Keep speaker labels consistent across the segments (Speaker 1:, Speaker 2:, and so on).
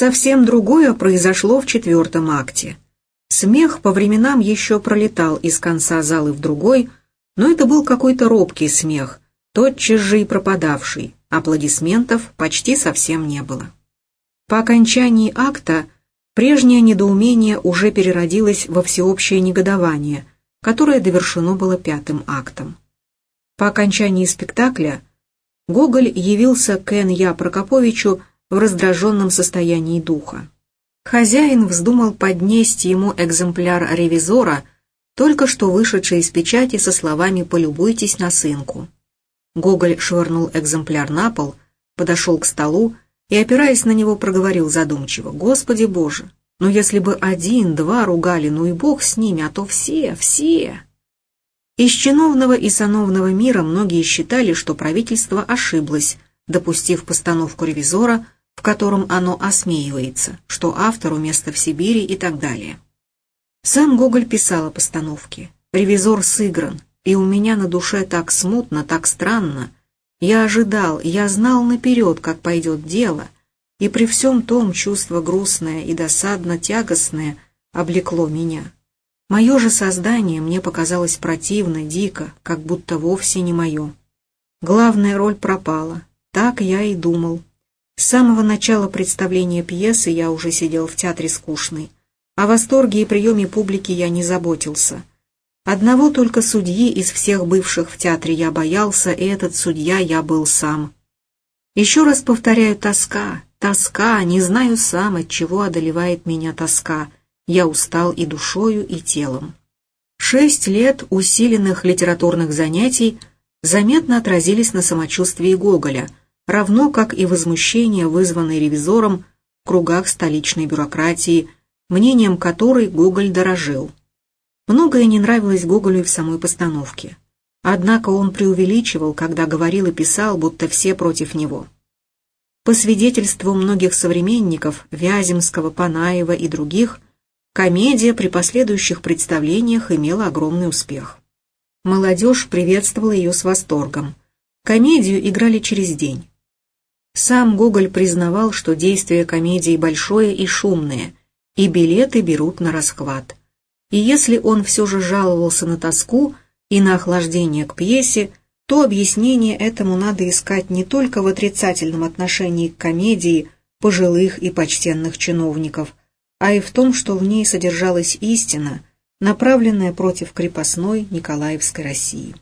Speaker 1: Совсем другое произошло в четвертом акте. Смех по временам еще пролетал из конца залы в другой, но это был какой-то робкий смех, тотчас же и пропадавший, аплодисментов почти совсем не было. По окончании акта прежнее недоумение уже переродилось во всеобщее негодование, которое довершено было пятым актом. По окончании спектакля Гоголь явился к Н.Я. Прокоповичу в раздраженном состоянии духа. Хозяин вздумал поднести ему экземпляр ревизора, только что вышедший из печати со словами «полюбуйтесь на сынку». Гоголь швырнул экземпляр на пол, подошел к столу и, опираясь на него, проговорил задумчиво «Господи Боже, ну если бы один-два ругали, ну и Бог с ними, а то все, все». Из чиновного и сановного мира многие считали, что правительство ошиблось, допустив постановку ревизора, в котором оно осмеивается, что автору место в Сибири и так далее. Сам Гоголь писал о постановке. «Ревизор сыгран, и у меня на душе так смутно, так странно. Я ожидал, я знал наперед, как пойдет дело, и при всем том чувство грустное и досадно-тягостное облекло меня». Мое же создание мне показалось противно, дико, как будто вовсе не мое. Главная роль пропала, так я и думал. С самого начала представления пьесы я уже сидел в театре скучный. О восторге и приеме публики я не заботился. Одного только судьи из всех бывших в театре я боялся, и этот судья я был сам. Еще раз повторяю, тоска, тоска, не знаю сам, от чего одолевает меня тоска — я устал и душою, и телом. Шесть лет усиленных литературных занятий заметно отразились на самочувствии Гоголя, равно как и возмущение, вызванное ревизором в кругах столичной бюрократии, мнением которой Гоголь дорожил. Многое не нравилось Гоголю и в самой постановке. Однако он преувеличивал, когда говорил и писал, будто все против него. По свидетельству многих современников, Вяземского, Панаева и других, Комедия при последующих представлениях имела огромный успех. Молодежь приветствовала ее с восторгом. Комедию играли через день. Сам Гоголь признавал, что действие комедии большое и шумное, и билеты берут на расхват. И если он все же жаловался на тоску и на охлаждение к пьесе, то объяснение этому надо искать не только в отрицательном отношении к комедии пожилых и почтенных чиновников, а и в том, что в ней содержалась истина, направленная против крепостной Николаевской России.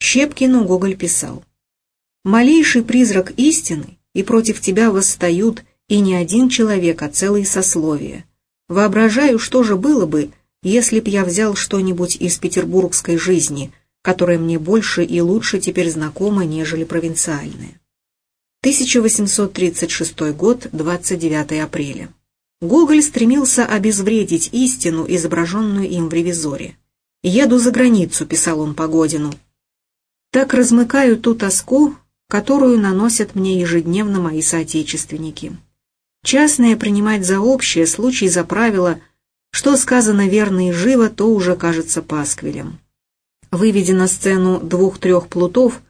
Speaker 1: Щепкину Гоголь писал «Малейший призрак истины, и против тебя восстают и не один человек, а целые сословия. Воображаю, что же было бы, если б я взял что-нибудь из петербургской жизни, которая мне больше и лучше теперь знакома, нежели провинциальная». 1836 год, 29 апреля. Гоголь стремился обезвредить истину, изображенную им в «Ревизоре». «Еду за границу», — писал он Погодину. «Так размыкаю ту тоску, которую наносят мне ежедневно мои соотечественники. Частное принимать за общее, случай за правило, что сказано верно и живо, то уже кажется пасквилем. Выведя на сцену двух-трех плутов,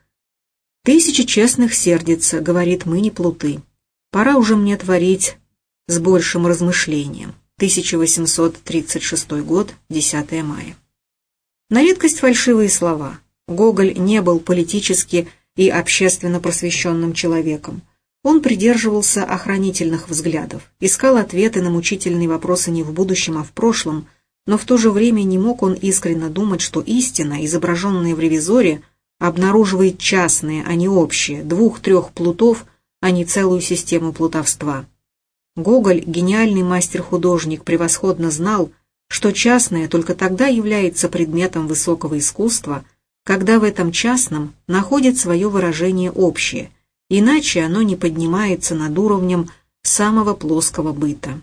Speaker 1: тысячи честных сердится, говорит, мы не плуты. Пора уже мне творить с большим размышлением. 1836 год, 10 мая. На редкость фальшивые слова. Гоголь не был политически и общественно просвещенным человеком. Он придерживался охранительных взглядов, искал ответы на мучительные вопросы не в будущем, а в прошлом, но в то же время не мог он искренне думать, что истина, изображенная в ревизоре, обнаруживает частные, а не общие, двух-трех плутов, а не целую систему плутовства. Гоголь, гениальный мастер-художник, превосходно знал, что частное только тогда является предметом высокого искусства, когда в этом частном находит свое выражение общее, иначе оно не поднимается над уровнем самого плоского быта.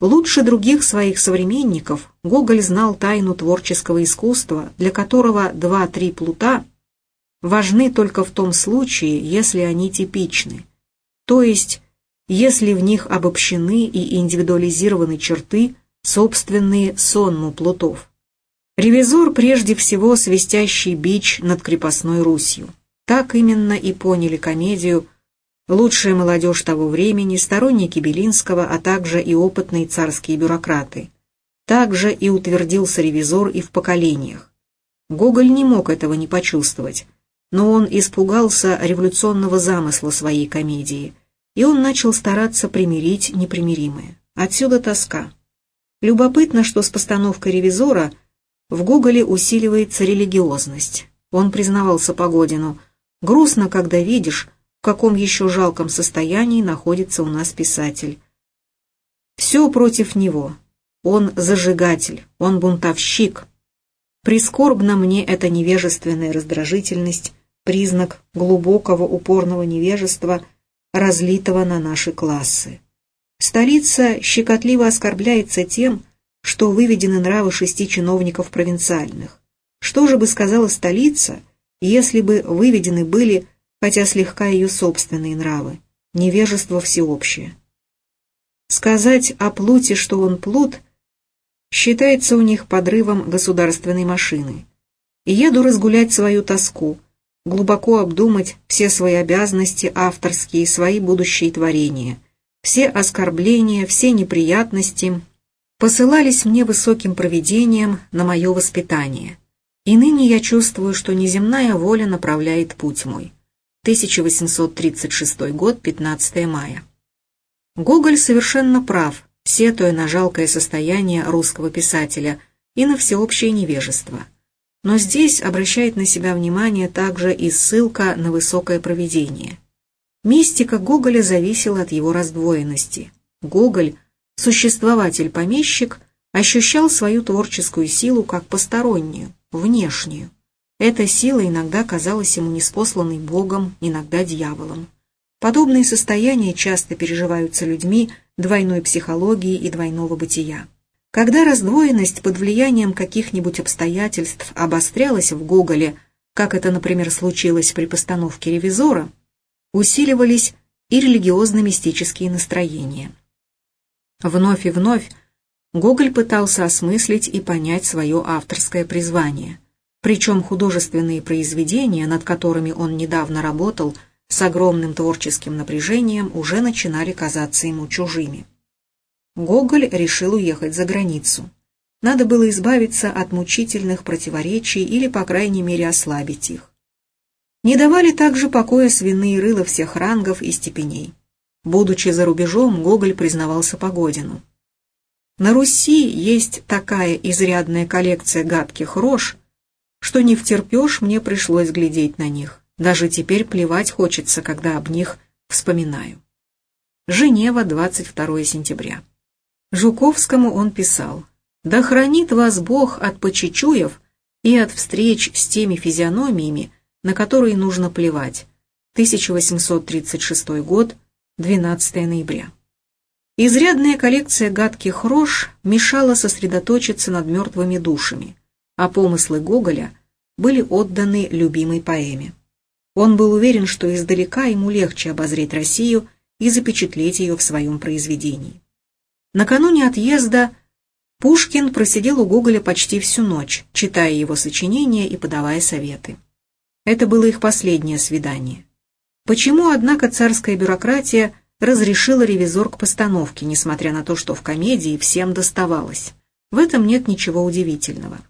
Speaker 1: Лучше других своих современников Гоголь знал тайну творческого искусства, для которого два-три плута важны только в том случае, если они типичны, то есть если в них обобщены и индивидуализированы черты, собственные сонму плутов. Ревизор прежде всего свистящий бич над крепостной Русью. Так именно и поняли комедию Лучшая молодежь того времени, сторонники Белинского, а также и опытные царские бюрократы. Также и утвердился ревизор и в поколениях. Гоголь не мог этого не почувствовать, но он испугался революционного замысла своей комедии, и он начал стараться примирить непримиримое. Отсюда тоска. Любопытно, что с постановкой ревизора в Гоголе усиливается религиозность. Он признавался Погодину. «Грустно, когда видишь, в каком еще жалком состоянии находится у нас писатель. Все против него. Он зажигатель, он бунтовщик. Прискорбно мне эта невежественная раздражительность, признак глубокого упорного невежества, разлитого на наши классы. Столица щекотливо оскорбляется тем, что выведены нравы шести чиновников провинциальных. Что же бы сказала столица, если бы выведены были хотя слегка ее собственные нравы, невежество всеобщее. Сказать о плуте, что он плут, считается у них подрывом государственной машины. И еду разгулять свою тоску, глубоко обдумать все свои обязанности авторские, свои будущие творения. Все оскорбления, все неприятности посылались мне высоким провидением на мое воспитание. И ныне я чувствую, что неземная воля направляет путь мой. 1836 год, 15 мая. Гоголь совершенно прав, сетуя на жалкое состояние русского писателя и на всеобщее невежество. Но здесь обращает на себя внимание также и ссылка на высокое провидение. Мистика Гоголя зависела от его раздвоенности. Гоголь, существователь-помещик, ощущал свою творческую силу как постороннюю, внешнюю. Эта сила иногда казалась ему неспосланной Богом, иногда дьяволом. Подобные состояния часто переживаются людьми двойной психологии и двойного бытия. Когда раздвоенность под влиянием каких-нибудь обстоятельств обострялась в Гоголе, как это, например, случилось при постановке «Ревизора», усиливались и религиозно-мистические настроения. Вновь и вновь Гоголь пытался осмыслить и понять свое авторское призвание – причем художественные произведения, над которыми он недавно работал, с огромным творческим напряжением уже начинали казаться ему чужими. Гоголь решил уехать за границу. Надо было избавиться от мучительных противоречий или, по крайней мере, ослабить их. Не давали также покоя свиные рыла всех рангов и степеней. Будучи за рубежом, Гоголь признавался Погодину. На Руси есть такая изрядная коллекция гадких рож, что не втерпешь, мне пришлось глядеть на них. Даже теперь плевать хочется, когда об них вспоминаю. Женева, 22 сентября. Жуковскому он писал «Да хранит вас Бог от почечуев и от встреч с теми физиономиями, на которые нужно плевать». 1836 год, 12 ноября. Изрядная коллекция гадких рож мешала сосредоточиться над мертвыми душами а помыслы Гоголя были отданы любимой поэме. Он был уверен, что издалека ему легче обозреть Россию и запечатлеть ее в своем произведении. Накануне отъезда Пушкин просидел у Гоголя почти всю ночь, читая его сочинения и подавая советы. Это было их последнее свидание. Почему, однако, царская бюрократия разрешила ревизор к постановке, несмотря на то, что в комедии всем доставалось? В этом нет ничего удивительного.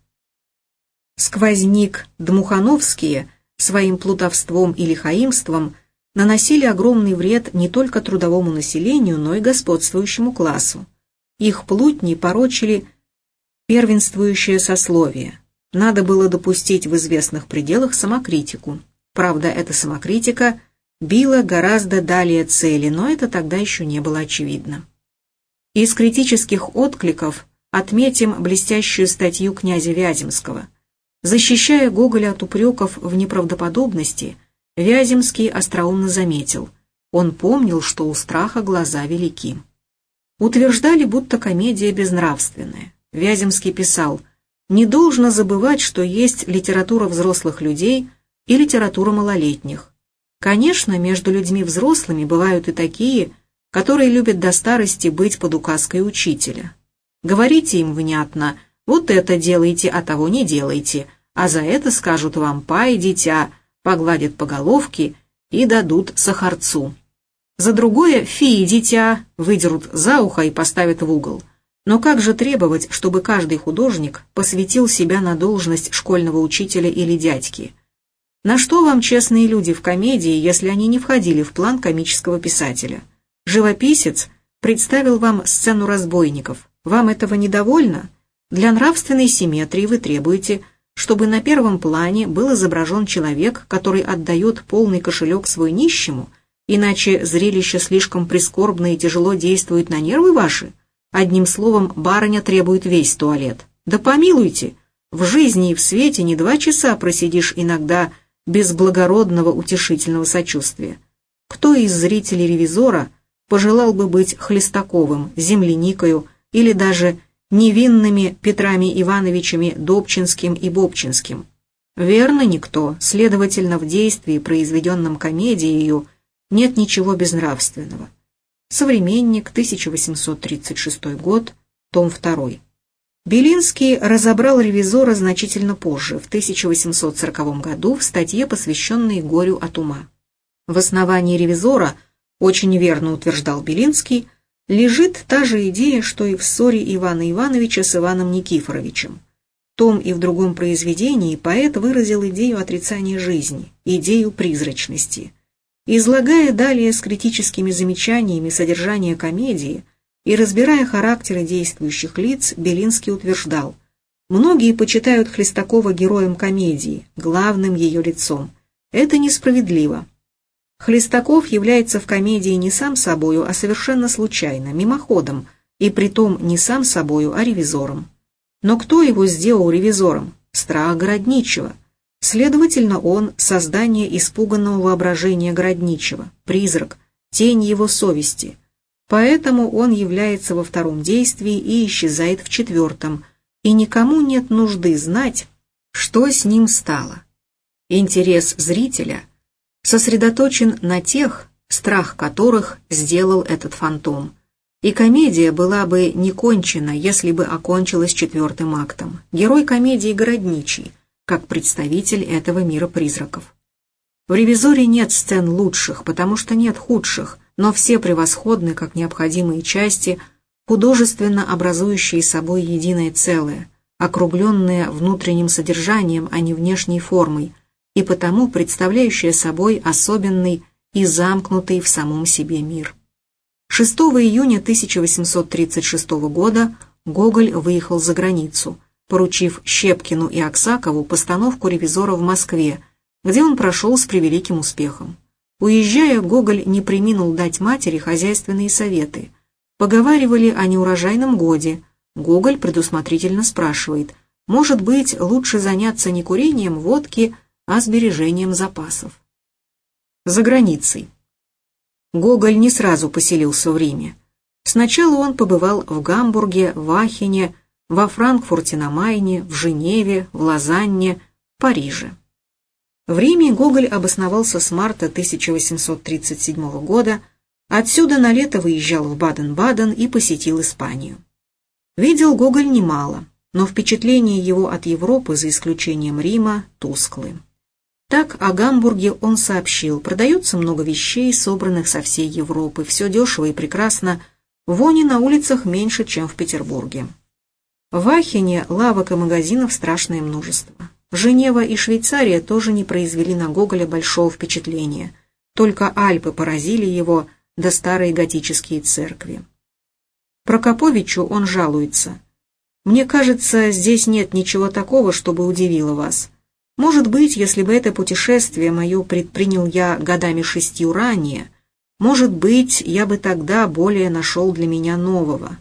Speaker 1: Сквозник Дмухановские своим плутовством и лихаимством наносили огромный вред не только трудовому населению, но и господствующему классу. Их плутни порочили первенствующее сословие. Надо было допустить в известных пределах самокритику. Правда, эта самокритика била гораздо далее цели, но это тогда еще не было очевидно. Из критических откликов отметим блестящую статью князя Вяземского – Защищая Гоголя от упреков в неправдоподобности, Вяземский остроумно заметил, он помнил, что у страха глаза велики. Утверждали, будто комедия безнравственная. Вяземский писал, «Не должно забывать, что есть литература взрослых людей и литература малолетних. Конечно, между людьми взрослыми бывают и такие, которые любят до старости быть под указкой учителя. Говорите им внятно – вот это делайте, а того не делайте, а за это скажут вам пай, дитя, погладят по головке и дадут сахарцу. За другое «фи, дитя» выдерут за ухо и поставят в угол. Но как же требовать, чтобы каждый художник посвятил себя на должность школьного учителя или дядьки? На что вам честные люди в комедии, если они не входили в план комического писателя? Живописец представил вам сцену разбойников. Вам этого недовольно? Для нравственной симметрии вы требуете, чтобы на первом плане был изображен человек, который отдает полный кошелек свой нищему – Иначе зрелище слишком прискорбно и тяжело действует на нервы ваши. Одним словом, барыня требует весь туалет. Да помилуйте, в жизни и в свете не два часа просидишь иногда без благородного утешительного сочувствия. Кто из зрителей ревизора пожелал бы быть Хлестаковым, Земляникою или даже невинными Петрами Ивановичами Добчинским и Бобчинским? Верно, никто. Следовательно, в действии, произведенном комедией, нет ничего безнравственного. Современник, 1836 год, том 2. Белинский разобрал ревизора значительно позже, в 1840 году, в статье, посвященной горю от ума. В основании ревизора, очень верно утверждал Белинский, лежит та же идея, что и в ссоре Ивана Ивановича с Иваном Никифоровичем. В том и в другом произведении поэт выразил идею отрицания жизни, идею призрачности – Излагая далее с критическими замечаниями содержание комедии и разбирая характеры действующих лиц, Белинский утверждал, «Многие почитают Хлестакова героем комедии, главным ее лицом. Это несправедливо. Хлестаков является в комедии не сам собою, а совершенно случайно, мимоходом, и притом не сам собою, а ревизором. Но кто его сделал ревизором? Страх Городничего – Следовательно, он – создание испуганного воображения городничего, призрак, тень его совести. Поэтому он является во втором действии и исчезает в четвертом, и никому нет нужды знать, что с ним стало. Интерес зрителя сосредоточен на тех, страх которых сделал этот фантом. И комедия была бы не кончена, если бы окончилась четвертым актом. Герой комедии Городничий, как представитель этого мира призраков. В «Ревизоре» нет сцен лучших, потому что нет худших, но все превосходны, как необходимые части, художественно образующие собой единое целое, округленное внутренним содержанием, а не внешней формой, и потому представляющее собой особенный и замкнутый в самом себе мир. 6 июня 1836 года Гоголь выехал за границу – поручив Щепкину и Аксакову постановку ревизора в Москве, где он прошел с превеликим успехом. Уезжая, Гоголь не приминул дать матери хозяйственные советы. Поговаривали о неурожайном годе. Гоголь предусмотрительно спрашивает, может быть, лучше заняться не курением водки, а сбережением запасов. За границей. Гоголь не сразу поселился в Риме. Сначала он побывал в Гамбурге, в Ахене, во Франкфурте на Майне, в Женеве, в Лозанне, в Париже. В Риме Гоголь обосновался с марта 1837 года, отсюда на лето выезжал в Баден-Баден и посетил Испанию. Видел Гоголь немало, но впечатления его от Европы, за исключением Рима, тусклы. Так о Гамбурге он сообщил, продается много вещей, собранных со всей Европы, все дешево и прекрасно, вони на улицах меньше, чем в Петербурге. В Ахене лавок и магазинов страшное множество. Женева и Швейцария тоже не произвели на Гоголя большого впечатления. Только Альпы поразили его, да старые готические церкви. Прокоповичу он жалуется. «Мне кажется, здесь нет ничего такого, чтобы удивило вас. Может быть, если бы это путешествие мое предпринял я годами шестью ранее, может быть, я бы тогда более нашел для меня нового».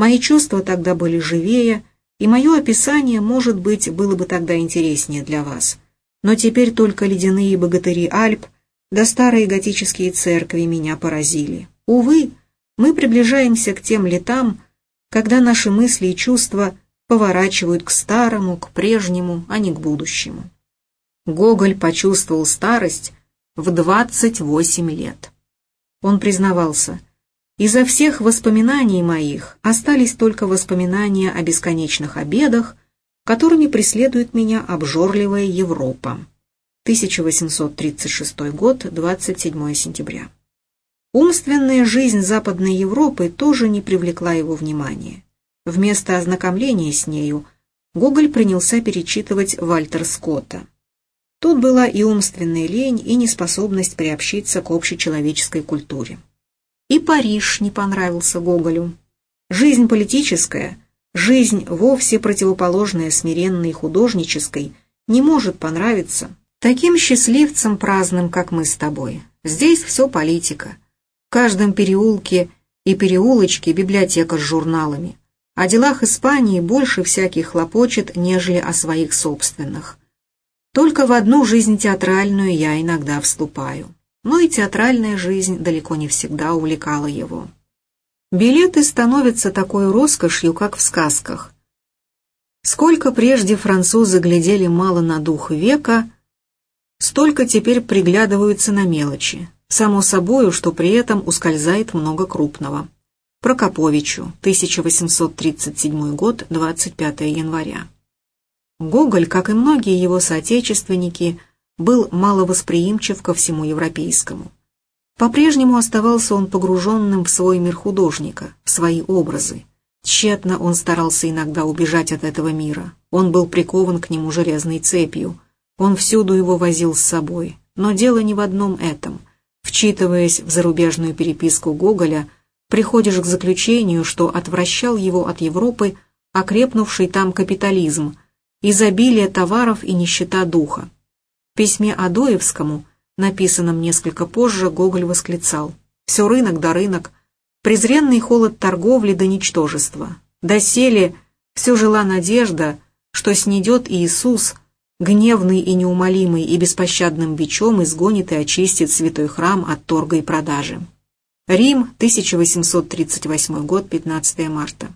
Speaker 1: Мои чувства тогда были живее, и мое описание, может быть, было бы тогда интереснее для вас. Но теперь только ледяные богатыри Альп да старые готические церкви меня поразили. Увы, мы приближаемся к тем летам, когда наши мысли и чувства поворачивают к старому, к прежнему, а не к будущему. Гоголь почувствовал старость в 28 лет. Он признавался – Изо всех воспоминаний моих остались только воспоминания о бесконечных обедах, которыми преследует меня обжорливая Европа. 1836 год, 27 сентября. Умственная жизнь Западной Европы тоже не привлекла его внимания. Вместо ознакомления с нею Гоголь принялся перечитывать Вальтер Скотта. Тут была и умственная лень, и неспособность приобщиться к общечеловеческой культуре. И Париж не понравился Гоголю. Жизнь политическая, жизнь вовсе противоположная смиренной художнической, не может понравиться таким счастливцам праздным, как мы с тобой. Здесь все политика. В каждом переулке и переулочке библиотека с журналами. О делах Испании больше всяких хлопочет, нежели о своих собственных. Только в одну жизнь театральную я иногда вступаю. Но и театральная жизнь далеко не всегда увлекала его. Билеты становятся такой роскошью, как в сказках. Сколько прежде французы глядели мало на дух века, столько теперь приглядываются на мелочи. Само собою, что при этом ускользает много крупного. Прокоповичу, 1837 год, 25 января. Гоголь, как и многие его соотечественники, был маловосприимчив ко всему европейскому. По-прежнему оставался он погруженным в свой мир художника, в свои образы. Тщетно он старался иногда убежать от этого мира. Он был прикован к нему железной цепью. Он всюду его возил с собой. Но дело не в одном этом. Вчитываясь в зарубежную переписку Гоголя, приходишь к заключению, что отвращал его от Европы окрепнувший там капитализм – изобилие товаров и нищета духа. В письме Адоевскому, написанном несколько позже, Гоголь восклицал «Все рынок да рынок, презренный холод торговли до ничтожества. Доселе все жила надежда, что снидет Иисус, гневный и неумолимый и беспощадным бичом изгонит и очистит святой храм от торга и продажи». Рим, 1838 год, 15 марта.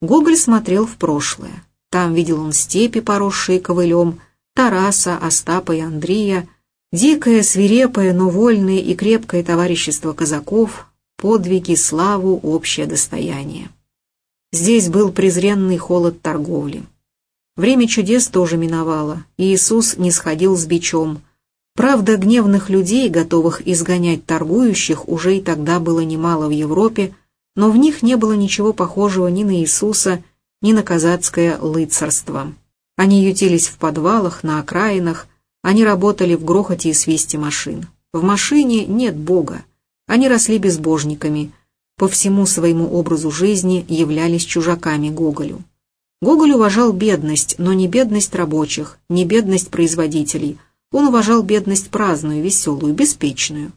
Speaker 1: Гоголь смотрел в прошлое. Там видел он степи, поросшие ковылем, Тараса, Остапа и Андрея, дикое, свирепое, но вольное и крепкое товарищество казаков, подвиги, славу, общее достояние. Здесь был презренный холод торговли. Время чудес тоже миновало, и Иисус не сходил с бичом. Правда, гневных людей, готовых изгонять торгующих, уже и тогда было немало в Европе, но в них не было ничего похожего ни на Иисуса, ни на казацкое лыцарство. Они ютились в подвалах, на окраинах, они работали в грохоте и свисте машин. В машине нет Бога. Они росли безбожниками, по всему своему образу жизни являлись чужаками Гоголю. Гоголь уважал бедность, но не бедность рабочих, не бедность производителей. Он уважал бедность праздную, веселую, беспечную.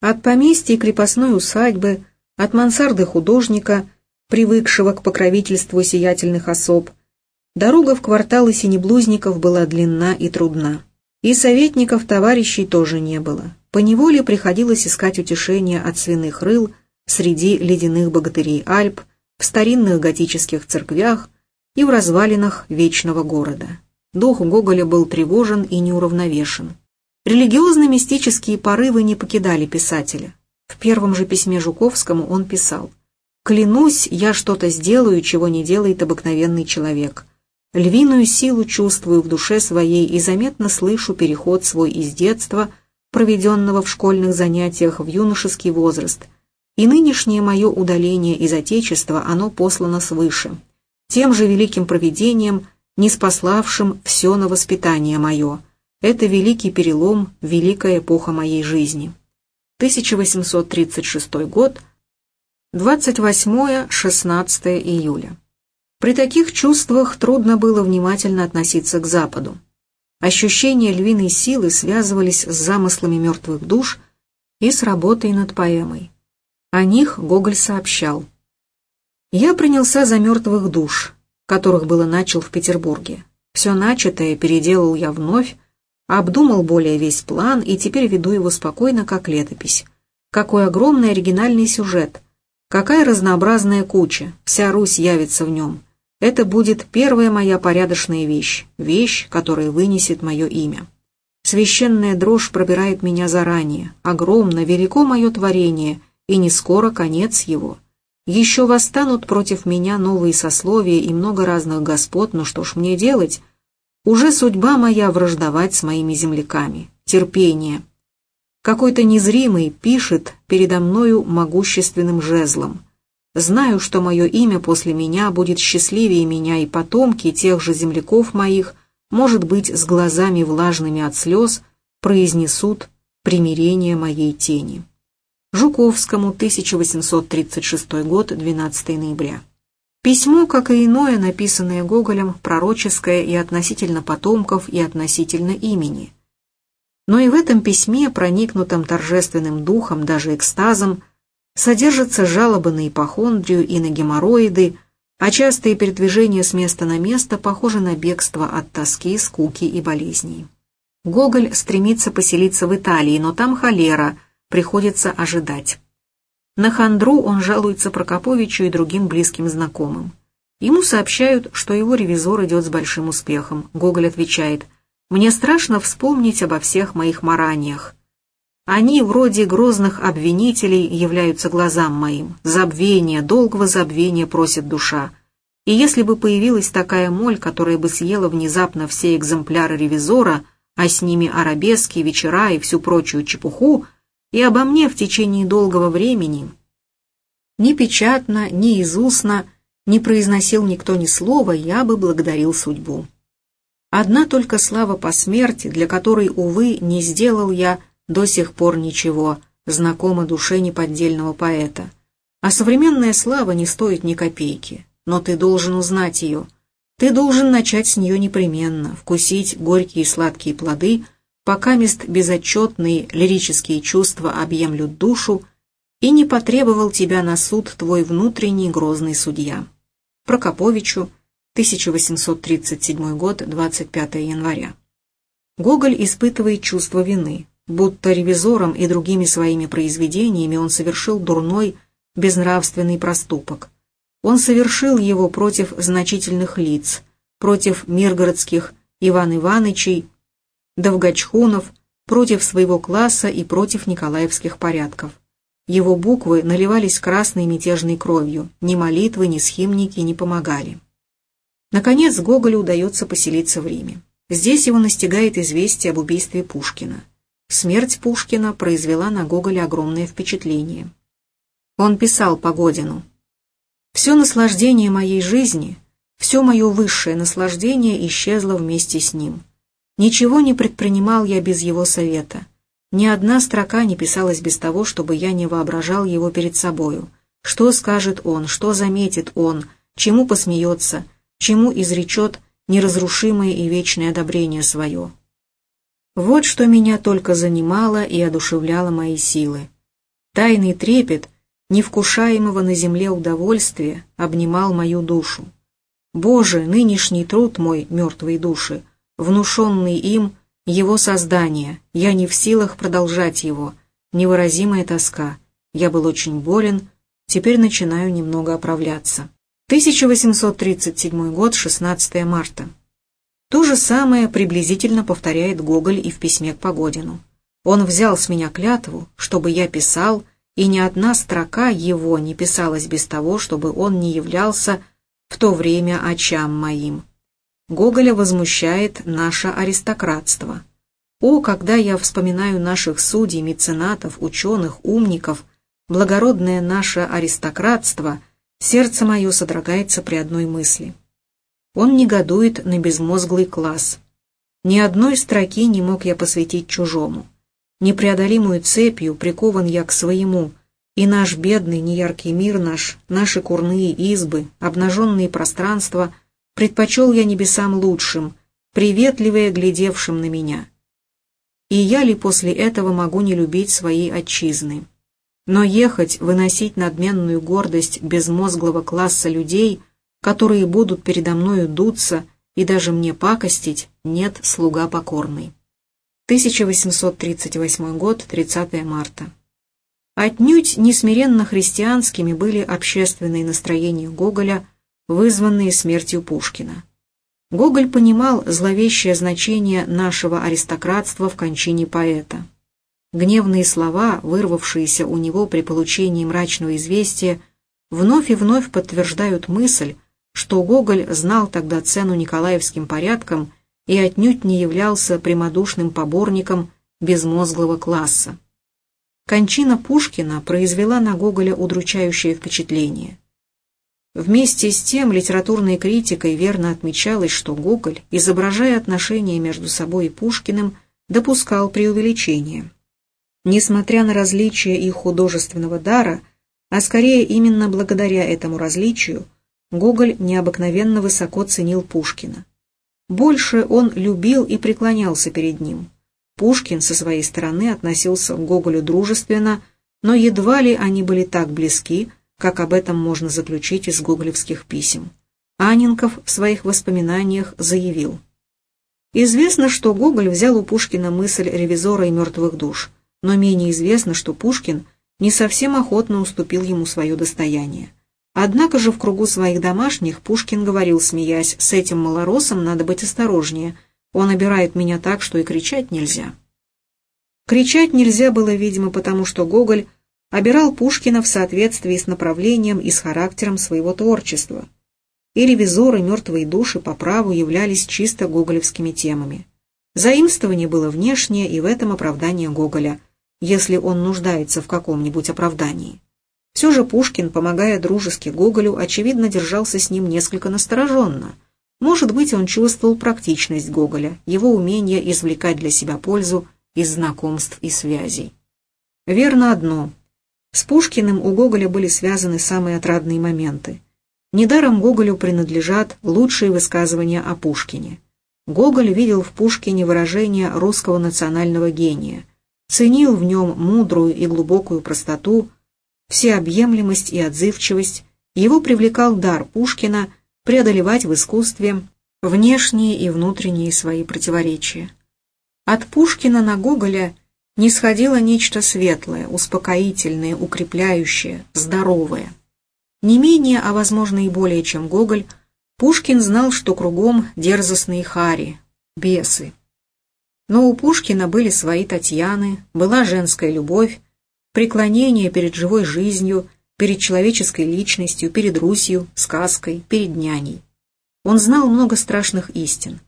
Speaker 1: От поместья и крепостной усадьбы, от мансарды художника – привыкшего к покровительству сиятельных особ. Дорога в кварталы синеблузников была длинна и трудна. И советников товарищей тоже не было. Поневоле приходилось искать утешение от свиных рыл среди ледяных богатырей Альп, в старинных готических церквях и в развалинах вечного города. Дух Гоголя был тревожен и неуравновешен. Религиозно-мистические порывы не покидали писателя. В первом же письме Жуковскому он писал Клянусь, я что-то сделаю, чего не делает обыкновенный человек. Львиную силу чувствую в душе своей и заметно слышу переход свой из детства, проведенного в школьных занятиях, в юношеский возраст. И нынешнее мое удаление из Отечества, оно послано свыше. Тем же великим провидением, не спаславшим все на воспитание мое. Это великий перелом, великая эпоха моей жизни. 1836 год – 28-16 июля. При таких чувствах трудно было внимательно относиться к Западу. Ощущения львиной силы связывались с замыслами мертвых душ и с работой над поэмой. О них Гоголь сообщал. «Я принялся за мертвых душ, которых было начал в Петербурге. Все начатое переделал я вновь, обдумал более весь план и теперь веду его спокойно, как летопись. Какой огромный оригинальный сюжет – Какая разнообразная куча, вся Русь явится в нем. Это будет первая моя порядочная вещь, вещь, которая вынесет мое имя. Священная дрожь пробирает меня заранее, огромно, велико мое творение, и не скоро конец его. Еще восстанут против меня новые сословия и много разных господ, но что ж мне делать? Уже судьба моя враждовать с моими земляками. Терпение. Какой-то незримый пишет передо мною могущественным жезлом. Знаю, что мое имя после меня будет счастливее меня, и потомки тех же земляков моих, может быть, с глазами влажными от слез, произнесут примирение моей тени. Жуковскому, 1836 год, 12 ноября. Письмо, как и иное, написанное Гоголем, пророческое и относительно потомков, и относительно имени. Но и в этом письме, проникнутом торжественным духом, даже экстазом, содержатся жалобы на ипохондрию и на геморроиды, а частые передвижения с места на место похожи на бегство от тоски, скуки и болезней. Гоголь стремится поселиться в Италии, но там холера, приходится ожидать. На хандру он жалуется Прокоповичу и другим близким знакомым. Ему сообщают, что его ревизор идет с большим успехом. Гоголь отвечает, «Мне страшно вспомнить обо всех моих мараниях. Они, вроде грозных обвинителей, являются глазам моим. Забвение, долгого забвения просит душа. И если бы появилась такая моль, которая бы съела внезапно все экземпляры ревизора, а с ними арабески, вечера и всю прочую чепуху, и обо мне в течение долгого времени ни печатно, ни из устно не произносил никто ни слова, я бы благодарил судьбу. Одна только слава по смерти, для которой, увы, не сделал я до сих пор ничего, знакома душе неподдельного поэта. А современная слава не стоит ни копейки, но ты должен узнать ее. Ты должен начать с нее непременно, вкусить горькие и сладкие плоды – пока мест безотчетные лирические чувства объемлют душу, и не потребовал тебя на суд твой внутренний грозный судья. Прокоповичу, 1837 год, 25 января. Гоголь испытывает чувство вины, будто ревизором и другими своими произведениями он совершил дурной, безнравственный проступок. Он совершил его против значительных лиц, против миргородских Иван Иванычей, Довгачхунов против своего класса и против николаевских порядков. Его буквы наливались красной мятежной кровью, ни молитвы, ни схимники не помогали. Наконец Гоголю удается поселиться в Риме. Здесь его настигает известие об убийстве Пушкина. Смерть Пушкина произвела на Гоголя огромное впечатление. Он писал Погодину. «Все наслаждение моей жизни, все мое высшее наслаждение исчезло вместе с ним. Ничего не предпринимал я без его совета. Ни одна строка не писалась без того, чтобы я не воображал его перед собою. Что скажет он, что заметит он, чему посмеется, чему изречет неразрушимое и вечное одобрение свое. Вот что меня только занимало и одушевляло мои силы. Тайный трепет невкушаемого на земле удовольствия обнимал мою душу. Боже, нынешний труд мой, мертвой души, внушенный им, его создание, я не в силах продолжать его, невыразимая тоска. Я был очень болен, теперь начинаю немного оправляться. 1837 год, 16 марта. То же самое приблизительно повторяет Гоголь и в письме к Погодину. Он взял с меня клятву, чтобы я писал, и ни одна строка его не писалась без того, чтобы он не являлся в то время очам моим. Гоголя возмущает наше аристократство. О, когда я вспоминаю наших судей, меценатов, ученых, умников, благородное наше аристократство, сердце мое содрогается при одной мысли. Он негодует на безмозглый класс. Ни одной строки не мог я посвятить чужому. Непреодолимую цепью прикован я к своему, и наш бедный, неяркий мир наш, наши курные избы, обнаженные пространства — предпочел я небесам лучшим, приветливее глядевшим на меня. И я ли после этого могу не любить своей отчизны? Но ехать, выносить надменную гордость безмозглого класса людей, которые будут передо мною дуться и даже мне пакостить, нет слуга покорный. 1838 год, 30 марта. Отнюдь несмиренно христианскими были общественные настроения Гоголя – вызванные смертью Пушкина. Гоголь понимал зловещее значение нашего аристократства в кончине поэта. Гневные слова, вырвавшиеся у него при получении мрачного известия, вновь и вновь подтверждают мысль, что Гоголь знал тогда цену николаевским порядкам и отнюдь не являлся прямодушным поборником безмозглого класса. кончина Пушкина произвела на Гоголя удручающее впечатление. Вместе с тем литературной критикой верно отмечалось, что Гоголь, изображая отношения между собой и Пушкиным, допускал преувеличение. Несмотря на различия их художественного дара, а скорее именно благодаря этому различию, Гоголь необыкновенно высоко ценил Пушкина. Больше он любил и преклонялся перед ним. Пушкин со своей стороны относился к Гоголю дружественно, но едва ли они были так близки, как об этом можно заключить из гоголевских писем. Анинков в своих воспоминаниях заявил. Известно, что Гоголь взял у Пушкина мысль ревизора и мертвых душ, но менее известно, что Пушкин не совсем охотно уступил ему свое достояние. Однако же в кругу своих домашних Пушкин говорил, смеясь, «С этим малоросом надо быть осторожнее, он обирает меня так, что и кричать нельзя». Кричать нельзя было, видимо, потому что Гоголь обирал Пушкина в соответствии с направлением и с характером своего творчества. И ревизоры мертвые души по праву являлись чисто гоголевскими темами. Заимствование было внешнее и в этом оправдание Гоголя, если он нуждается в каком-нибудь оправдании. Все же Пушкин, помогая дружески Гоголю, очевидно держался с ним несколько настороженно. Может быть, он чувствовал практичность Гоголя, его умение извлекать для себя пользу из знакомств и связей. Верно одно, с Пушкиным у Гоголя были связаны самые отрадные моменты. Недаром Гоголю принадлежат лучшие высказывания о Пушкине. Гоголь видел в Пушкине выражение русского национального гения, ценил в нем мудрую и глубокую простоту, всеобъемлемость и отзывчивость, его привлекал дар Пушкина преодолевать в искусстве внешние и внутренние свои противоречия. От Пушкина на Гоголя не сходило нечто светлое, успокоительное, укрепляющее, здоровое. Не менее, а возможно и более, чем Гоголь, Пушкин знал, что кругом дерзостные хари, бесы. Но у Пушкина были свои Татьяны, была женская любовь, преклонение перед живой жизнью, перед человеческой личностью, перед Русью, сказкой, перед няней. Он знал много страшных истин,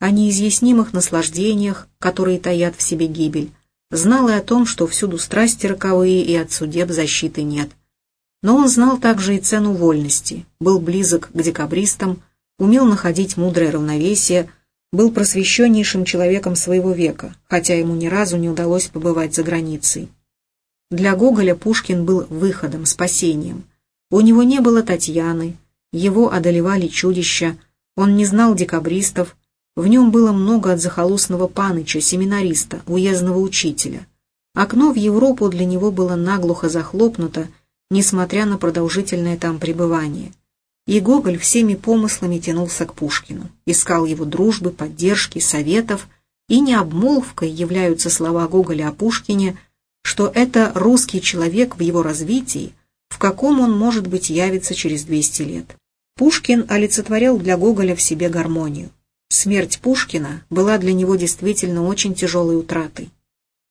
Speaker 1: о неизъяснимых наслаждениях, которые таят в себе гибель, Знал и о том, что всюду страсти роковые и от судеб защиты нет. Но он знал также и цену вольности, был близок к декабристам, умел находить мудрое равновесие, был просвещеннейшим человеком своего века, хотя ему ни разу не удалось побывать за границей. Для Гоголя Пушкин был выходом, спасением. У него не было Татьяны, его одолевали чудища, он не знал декабристов, в нем было много от захолустного паныча, семинариста, уездного учителя. Окно в Европу для него было наглухо захлопнуто, несмотря на продолжительное там пребывание. И Гоголь всеми помыслами тянулся к Пушкину, искал его дружбы, поддержки, советов, и не обмолвкой являются слова Гоголя о Пушкине, что это русский человек в его развитии, в каком он, может быть, явится через 200 лет. Пушкин олицетворял для Гоголя в себе гармонию. Смерть Пушкина была для него действительно очень тяжелой утратой.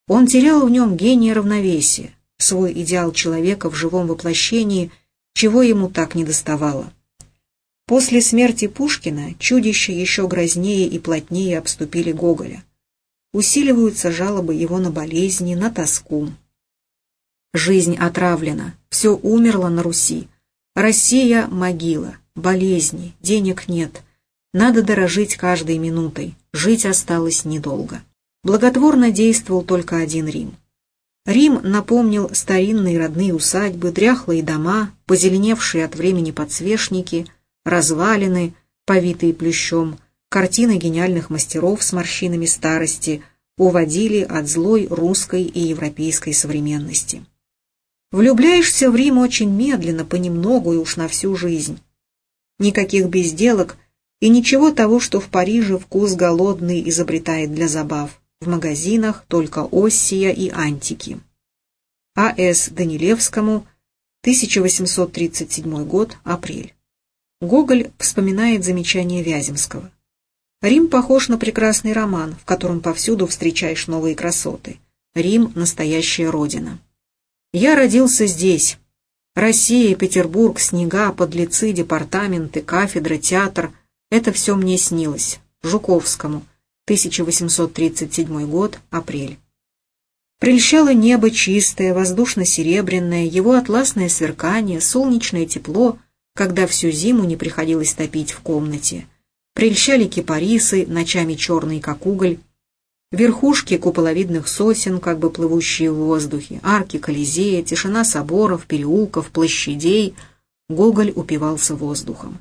Speaker 1: Он терял в нем гений равновесия, свой идеал человека в живом воплощении, чего ему так не доставало. После смерти Пушкина чудища еще грознее и плотнее обступили Гоголя. Усиливаются жалобы его на болезни, на тоску. Жизнь отравлена, все умерло на Руси. Россия – могила, болезни, денег нет – надо дорожить каждой минутой, жить осталось недолго. Благотворно действовал только один Рим. Рим напомнил старинные родные усадьбы, дряхлые дома, позеленевшие от времени подсвечники, развалины, повитые плющом, картины гениальных мастеров с морщинами старости уводили от злой русской и европейской современности. Влюбляешься в Рим очень медленно, понемногу и уж на всю жизнь. Никаких безделок – и ничего того, что в Париже вкус голодный изобретает для забав. В магазинах только Оссия и Антики. А.С. Данилевскому, 1837 год, апрель. Гоголь вспоминает замечание Вяземского. Рим похож на прекрасный роман, в котором повсюду встречаешь новые красоты. Рим – настоящая родина. Я родился здесь. Россия, Петербург, снега, подлецы, департаменты, кафедра, театр – это все мне снилось. Жуковскому. 1837 год. Апрель. Прельщало небо чистое, воздушно-серебряное, его атласное сверкание, солнечное тепло, когда всю зиму не приходилось топить в комнате. Прельщали кипарисы, ночами черные, как уголь, верхушки куполовидных сосен, как бы плывущие в воздухе, арки Колизея, тишина соборов, переулков, площадей. Гоголь упивался воздухом.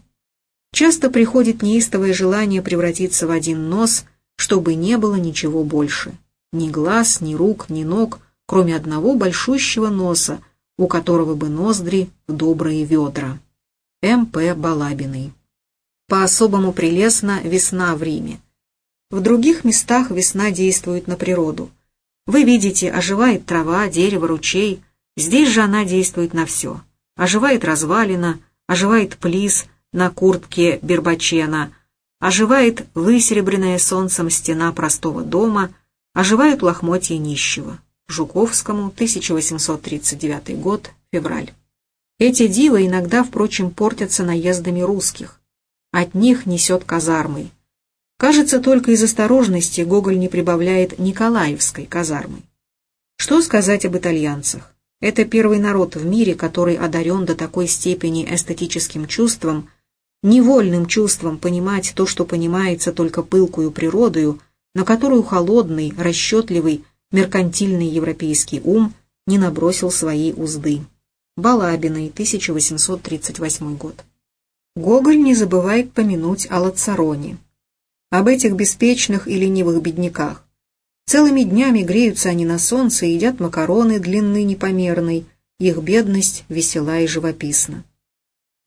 Speaker 1: Часто приходит неистовое желание превратиться в один нос, чтобы не было ничего больше. Ни глаз, ни рук, ни ног, кроме одного большущего носа, у которого бы ноздри добрые ведра. М.П. Балабиной. По-особому прелестна весна в Риме. В других местах весна действует на природу. Вы видите, оживает трава, дерево, ручей. Здесь же она действует на все. Оживает развалина, оживает плис на куртке Бербачена, оживает высеребренная солнцем стена простого дома, оживают лохмотья нищего. Жуковскому, 1839 год, февраль. Эти дивы иногда, впрочем, портятся наездами русских. От них несет казармой. Кажется, только из осторожности Гоголь не прибавляет Николаевской казармой. Что сказать об итальянцах? Это первый народ в мире, который одарен до такой степени эстетическим чувством, невольным чувством понимать то, что понимается только пылкую природою, на которую холодный, расчетливый, меркантильный европейский ум не набросил свои узды. Балабиной, 1838 год. Гоголь не забывает помянуть о Лацароне. Об этих беспечных и ленивых бедняках. Целыми днями греются они на солнце и едят макароны длины непомерной, их бедность весела и живописна.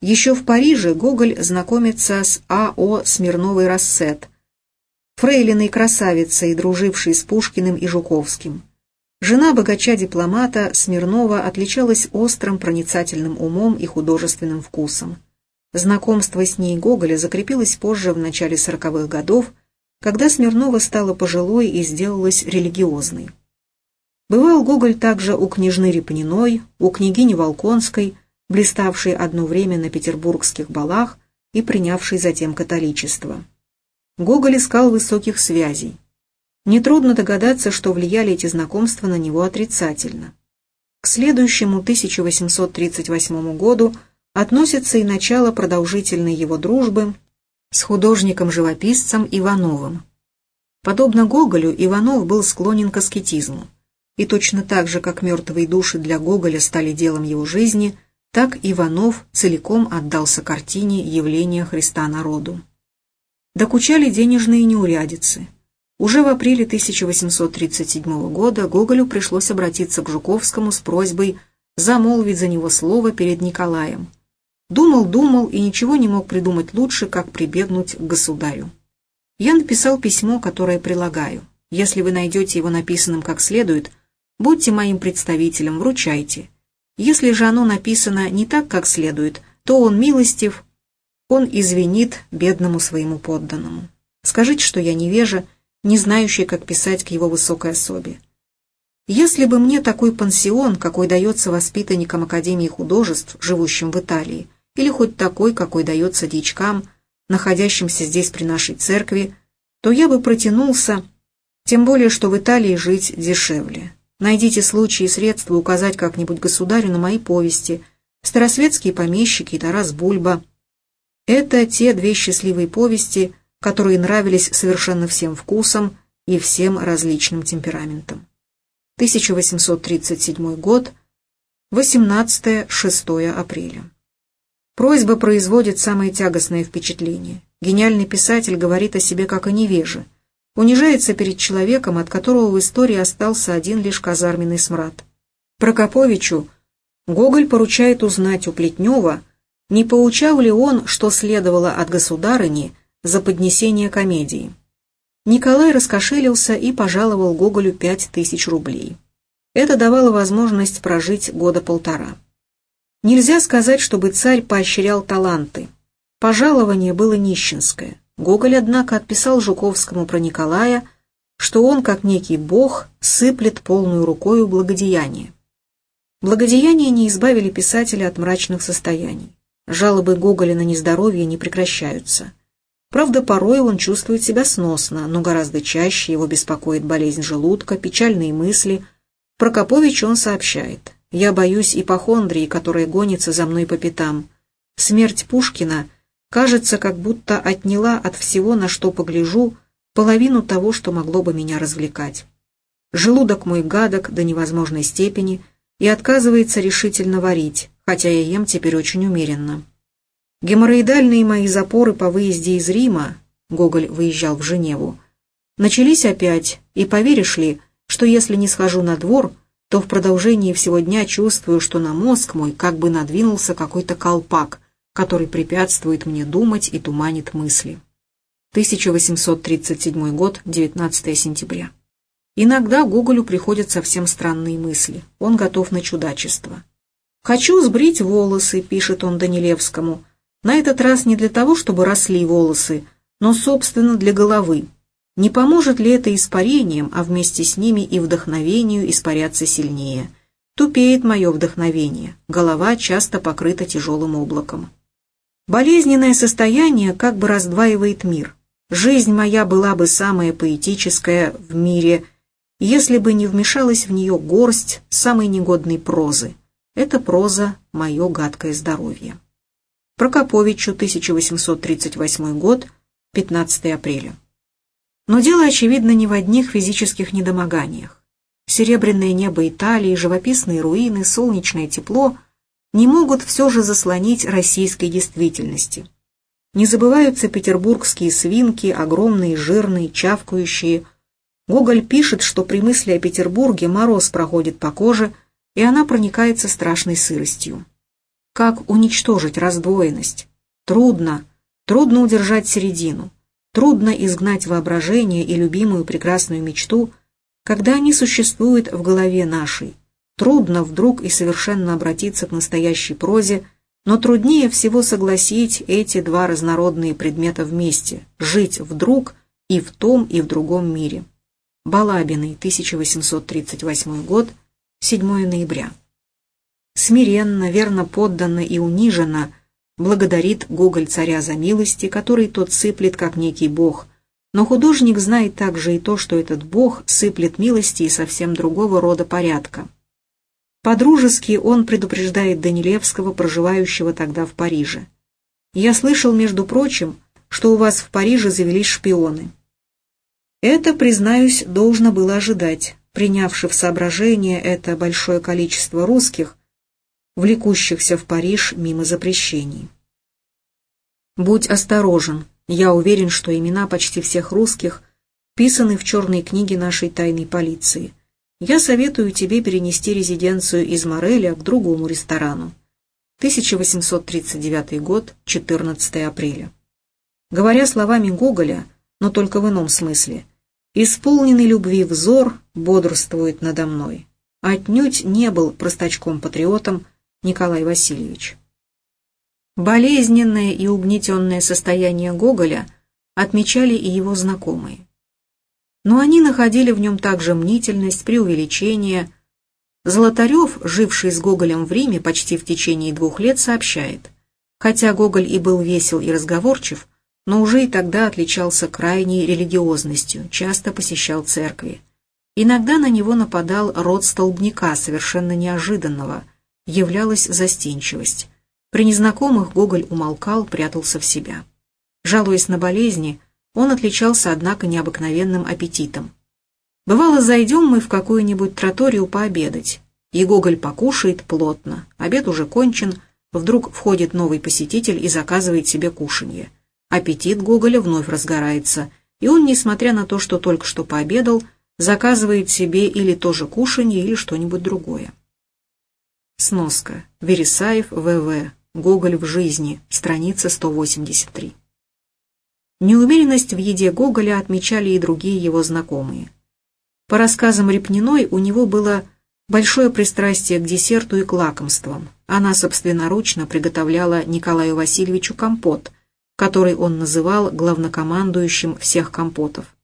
Speaker 1: Еще в Париже Гоголь знакомится с А.О. Смирновой Рассет, фрейлиной красавицей, дружившей с Пушкиным и Жуковским. Жена богача-дипломата Смирнова отличалась острым проницательным умом и художественным вкусом. Знакомство с ней Гоголя закрепилось позже, в начале сороковых годов, когда Смирнова стала пожилой и сделалась религиозной. Бывал Гоголь также у княжны Репниной, у княгини Волконской, блиставшей одно время на петербургских балах и принявшей затем католичество. Гоголь искал высоких связей. Нетрудно догадаться, что влияли эти знакомства на него отрицательно. К следующему 1838 году относится и начало продолжительной его дружбы с художником-живописцем Ивановым. Подобно Гоголю, Иванов был склонен к аскетизму. И точно так же, как мертвые души для Гоголя стали делом его жизни, так Иванов целиком отдался картине явления Христа народу. Докучали денежные неурядицы – уже в апреле 1837 года Гоголю пришлось обратиться к Жуковскому с просьбой замолвить за него слово перед Николаем. Думал, думал и ничего не мог придумать лучше, как прибегнуть к государю. Я написал письмо, которое прилагаю. Если вы найдете его написанным как следует, будьте моим представителем, вручайте. Если же оно написано не так, как следует, то он милостив, он извинит бедному своему подданному. Скажите, что я невежа, не знающий, как писать к его высокой особе. Если бы мне такой пансион, какой дается воспитанникам Академии художеств, живущим в Италии, или хоть такой, какой дается дичкам, находящимся здесь при нашей церкви, то я бы протянулся, тем более, что в Италии жить дешевле. Найдите случаи и средства указать как-нибудь государю на мои повести, «Старосветские помещики» и «Тарас Бульба». Это те две счастливые повести, которые нравились совершенно всем вкусам и всем различным темпераментам. 1837 год, 18-6 апреля. Просьба производит самое тягостное впечатление. Гениальный писатель говорит о себе как о невеже, унижается перед человеком, от которого в истории остался один лишь казарменный смрад. Прокоповичу Гоголь поручает узнать у Плетнева, не поучал ли он, что следовало от государыни, за поднесение комедии. Николай раскошелился и пожаловал Гоголю пять тысяч рублей. Это давало возможность прожить года полтора. Нельзя сказать, чтобы царь поощрял таланты. Пожалование было нищенское. Гоголь, однако, отписал Жуковскому про Николая, что он, как некий бог, сыплет полную рукою благодеяние. Благодеяния не избавили писателя от мрачных состояний. Жалобы Гоголя на нездоровье не прекращаются. Правда, порой он чувствует себя сносно, но гораздо чаще его беспокоит болезнь желудка, печальные мысли, Прокопович он сообщает. «Я боюсь ипохондрии, которая гонится за мной по пятам. Смерть Пушкина, кажется, как будто отняла от всего, на что погляжу, половину того, что могло бы меня развлекать. Желудок мой гадок до невозможной степени и отказывается решительно варить, хотя я ем теперь очень умеренно. Геморроидальные мои запоры по выезде из Рима, Гоголь выезжал в Женеву, начались опять, и поверишь ли, что если не схожу на двор, то в продолжении всего дня чувствую, что на мозг мой как бы надвинулся какой-то колпак, который препятствует мне думать и туманит мысли. 1837 год, 19 сентября. Иногда Гоголю приходят совсем странные мысли. Он готов на чудачество. «Хочу сбрить волосы», — пишет он Данилевскому. «На этот раз не для того, чтобы росли волосы, но, собственно, для головы. Не поможет ли это испарением, а вместе с ними и вдохновению испаряться сильнее? Тупеет мое вдохновение, голова часто покрыта тяжелым облаком. Болезненное состояние как бы раздваивает мир. Жизнь моя была бы самая поэтическая в мире — если бы не вмешалась в нее горсть самой негодной прозы. Это проза «Мое гадкое здоровье». Прокоповичу, 1838 год, 15 апреля. Но дело, очевидно, не в одних физических недомоганиях. Серебряное небо Италии, живописные руины, солнечное тепло не могут все же заслонить российской действительности. Не забываются петербургские свинки, огромные, жирные, чавкающие, Гоголь пишет, что при мысли о Петербурге мороз проходит по коже, и она проникается страшной сыростью. Как уничтожить раздвоенность? Трудно, трудно удержать середину, трудно изгнать воображение и любимую прекрасную мечту, когда они существуют в голове нашей. Трудно вдруг и совершенно обратиться к настоящей прозе, но труднее всего согласить эти два разнородные предмета вместе, жить вдруг и в том, и в другом мире. Балабиной, 1838 год, 7 ноября. Смиренно, верно подданно и униженно благодарит Гоголь царя за милости, который тот сыплет, как некий бог. Но художник знает также и то, что этот бог сыплет милости и совсем другого рода порядка. По-дружески он предупреждает Данилевского, проживающего тогда в Париже. «Я слышал, между прочим, что у вас в Париже завелись шпионы. Это, признаюсь, должно было ожидать, принявши в соображение это большое количество русских, влекущихся в Париж мимо запрещений. Будь осторожен, я уверен, что имена почти всех русских вписаны в черной книге нашей тайной полиции. Я советую тебе перенести резиденцию из Мореля к другому ресторану. 1839 год, 14 апреля. Говоря словами Гоголя, но только в ином смысле, Исполненный любви взор бодрствует надо мной. Отнюдь не был простачком-патриотом Николай Васильевич. Болезненное и угнетенное состояние Гоголя отмечали и его знакомые. Но они находили в нем также мнительность, преувеличение. Золотарев, живший с Гоголем в Риме почти в течение двух лет, сообщает, хотя Гоголь и был весел и разговорчив, но уже и тогда отличался крайней религиозностью, часто посещал церкви. Иногда на него нападал род столбняка, совершенно неожиданного, являлась застенчивость. При незнакомых Гоголь умолкал, прятался в себя. Жалуясь на болезни, он отличался, однако, необыкновенным аппетитом. Бывало, зайдем мы в какую-нибудь троторию пообедать, и Гоголь покушает плотно, обед уже кончен, вдруг входит новый посетитель и заказывает себе кушанье. Аппетит Гоголя вновь разгорается, и он, несмотря на то, что только что пообедал, заказывает себе или тоже кушанье, или что-нибудь другое. Сноска. Вересаев, В.В. Гоголь в жизни. Страница 183. Неумеренность в еде Гоголя отмечали и другие его знакомые. По рассказам Репниной, у него было большое пристрастие к десерту и к лакомствам. Она собственноручно приготовляла Николаю Васильевичу компот – который он называл главнокомандующим всех компотов.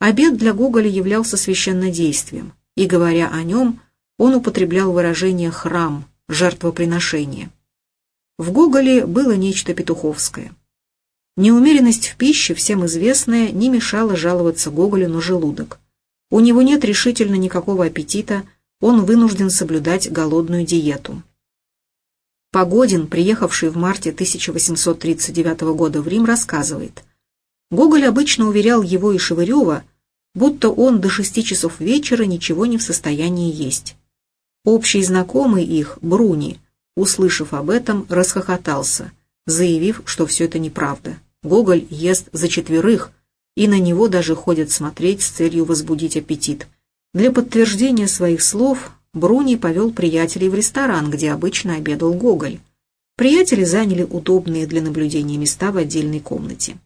Speaker 1: Обед для Гоголя являлся священнодействием, и, говоря о нем, он употреблял выражение «храм», «жертвоприношение». В Гоголе было нечто петуховское. Неумеренность в пище, всем известная, не мешала жаловаться Гоголю на желудок. У него нет решительно никакого аппетита, он вынужден соблюдать голодную диету. Погодин, приехавший в марте 1839 года в Рим, рассказывает. Гоголь обычно уверял его и Шевырева, будто он до шести часов вечера ничего не в состоянии есть. Общий знакомый их, Бруни, услышав об этом, расхохотался, заявив, что все это неправда. Гоголь ест за четверых, и на него даже ходят смотреть с целью возбудить аппетит. Для подтверждения своих слов Бруни повел приятелей в ресторан, где обычно обедал Гоголь. Приятели заняли удобные для наблюдения места в отдельной комнате.